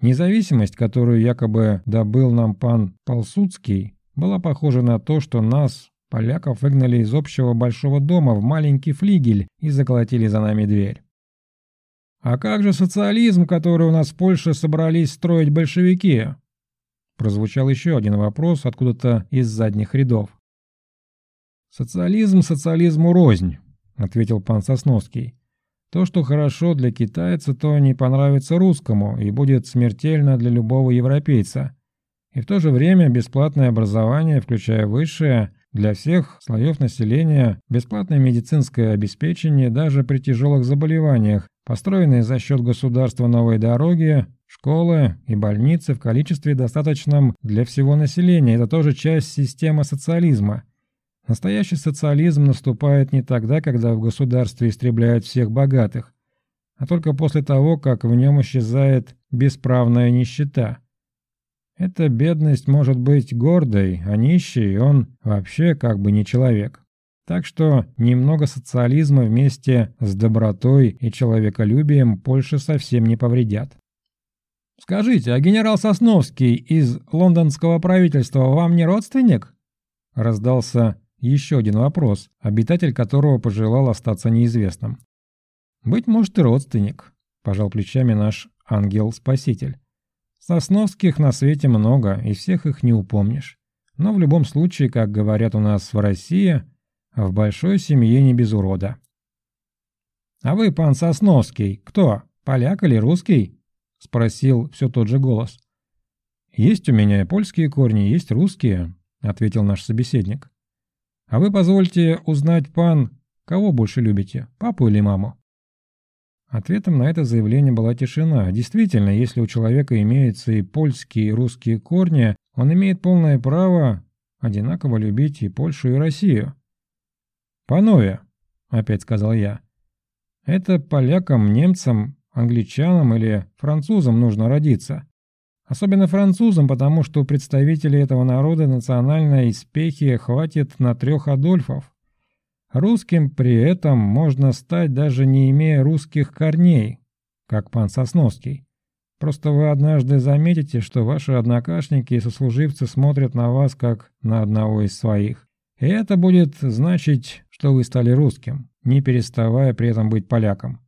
Независимость, которую якобы добыл нам пан Полсудский, была похожа на то, что нас, Поляков выгнали из общего большого дома в маленький флигель и заколотили за нами дверь. «А как же социализм, который у нас в Польше собрались строить большевики?» Прозвучал еще один вопрос откуда-то из задних рядов. «Социализм социализму рознь», — ответил пан Сосновский. «То, что хорошо для китайца, то не понравится русскому и будет смертельно для любого европейца. И в то же время бесплатное образование, включая высшее, для всех слоев населения бесплатное медицинское обеспечение даже при тяжелых заболеваниях Построенные за счет государства новые дороги, школы и больницы в количестве достаточном для всего населения – это тоже часть системы социализма. Настоящий социализм наступает не тогда, когда в государстве истребляют всех богатых, а только после того, как в нем исчезает бесправная нищета. Эта бедность может быть гордой, а нищий он вообще как бы не человек. Так что немного социализма вместе с добротой и человеколюбием Польше совсем не повредят. «Скажите, а генерал Сосновский из лондонского правительства вам не родственник?» Раздался еще один вопрос, обитатель которого пожелал остаться неизвестным. «Быть может и родственник», – пожал плечами наш ангел-спаситель. «Сосновских на свете много, и всех их не упомнишь. Но в любом случае, как говорят у нас в России, в большой семье не без урода». «А вы, пан Сосновский, кто, поляк или русский?» – спросил все тот же голос. «Есть у меня и польские корни, есть русские», – ответил наш собеседник. «А вы позвольте узнать, пан, кого больше любите, папу или маму?» Ответом на это заявление была тишина. Действительно, если у человека имеются и польские, и русские корни, он имеет полное право одинаково любить и Польшу, и Россию. «Панове», — опять сказал я, — «это полякам, немцам, англичанам или французам нужно родиться. Особенно французам, потому что у представителей этого народа национальной испехи хватит на трех Адольфов. Русским при этом можно стать даже не имея русских корней, как пан Сосновский. Просто вы однажды заметите, что ваши однокашники и сослуживцы смотрят на вас как на одного из своих. И это будет значить, что вы стали русским, не переставая при этом быть поляком.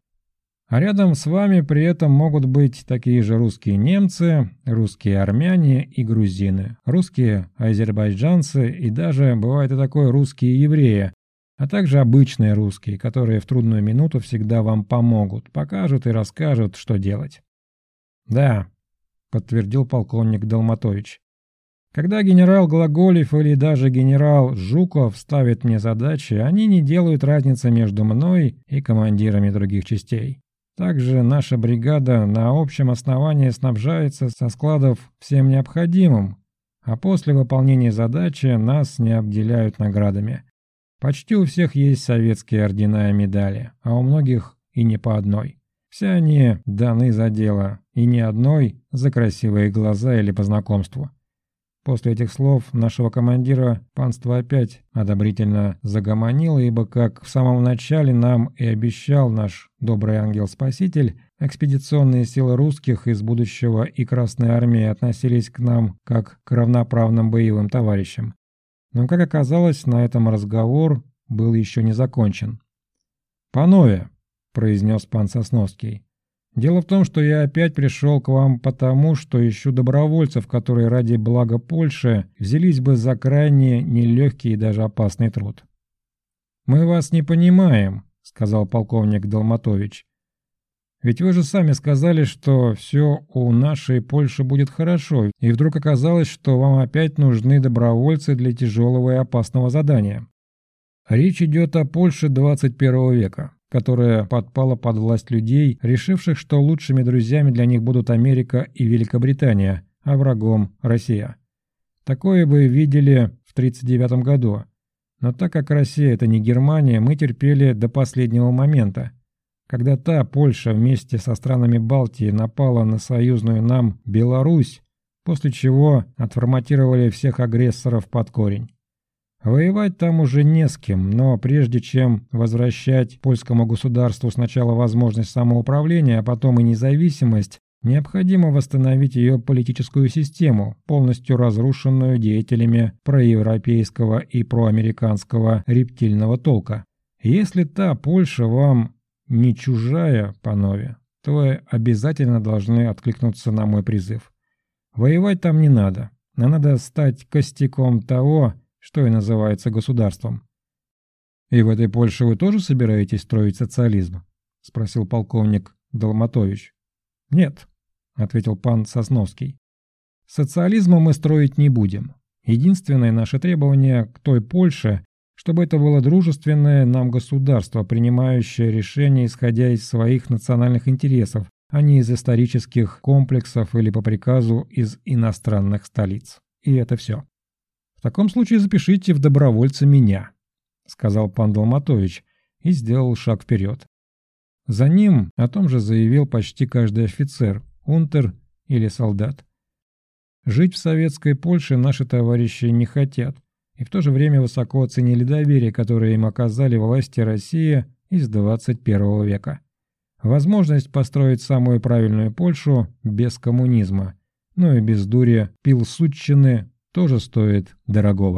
А рядом с вами при этом могут быть такие же русские немцы, русские армяне и грузины, русские азербайджанцы и даже, бывает и такое, русские евреи, а также обычные русские, которые в трудную минуту всегда вам помогут, покажут и расскажут, что делать. «Да», — подтвердил полковник Долматович. «Когда генерал Глаголев или даже генерал Жуков ставят мне задачи, они не делают разницы между мной и командирами других частей. Также наша бригада на общем основании снабжается со складов всем необходимым, а после выполнения задачи нас не обделяют наградами. Почти у всех есть советские ордена и медали, а у многих и не по одной. Все они даны за дело, и ни одной за красивые глаза или по знакомству. После этих слов нашего командира панство опять одобрительно загомонило, ибо, как в самом начале нам и обещал наш добрый ангел-спаситель, экспедиционные силы русских из будущего и Красной Армии относились к нам как к равноправным боевым товарищам. Но, как оказалось, на этом разговор был еще не закончен. «Панове», — произнес пан Сосновский, Дело в том, что я опять пришел к вам потому, что ищу добровольцев, которые ради блага Польши взялись бы за крайне нелегкий и даже опасный труд. «Мы вас не понимаем», — сказал полковник Долматович. «Ведь вы же сами сказали, что все у нашей Польши будет хорошо, и вдруг оказалось, что вам опять нужны добровольцы для тяжелого и опасного задания. Речь идет о Польше 21 века которая подпала под власть людей, решивших, что лучшими друзьями для них будут Америка и Великобритания, а врагом – Россия. Такое бы видели в 1939 году. Но так как Россия – это не Германия, мы терпели до последнего момента. Когда та Польша вместе со странами Балтии напала на союзную нам Беларусь, после чего отформатировали всех агрессоров под корень. Воевать там уже не с кем, но прежде чем возвращать польскому государству сначала возможность самоуправления, а потом и независимость, необходимо восстановить ее политическую систему, полностью разрушенную деятелями проевропейского и проамериканского рептильного толка. Если та Польша вам не чужая, панове, то вы обязательно должны откликнуться на мой призыв. Воевать там не надо, но надо стать костяком того, что и называется государством. «И в этой Польше вы тоже собираетесь строить социализм?» – спросил полковник Долматович. «Нет», – ответил пан Сосновский. «Социализма мы строить не будем. Единственное наше требование к той Польше, чтобы это было дружественное нам государство, принимающее решения, исходя из своих национальных интересов, а не из исторических комплексов или по приказу из иностранных столиц. И это все. Таком случае запишите в добровольца меня, сказал пан Долматович и сделал шаг вперед. За ним о том же заявил почти каждый офицер, унтер или солдат. Жить в советской Польше наши товарищи не хотят, и в то же время высоко оценили доверие, которое им оказали власти России из 21 века. Возможность построить самую правильную Польшу без коммунизма, ну и без дури пилсудчины тоже стоит дорогого.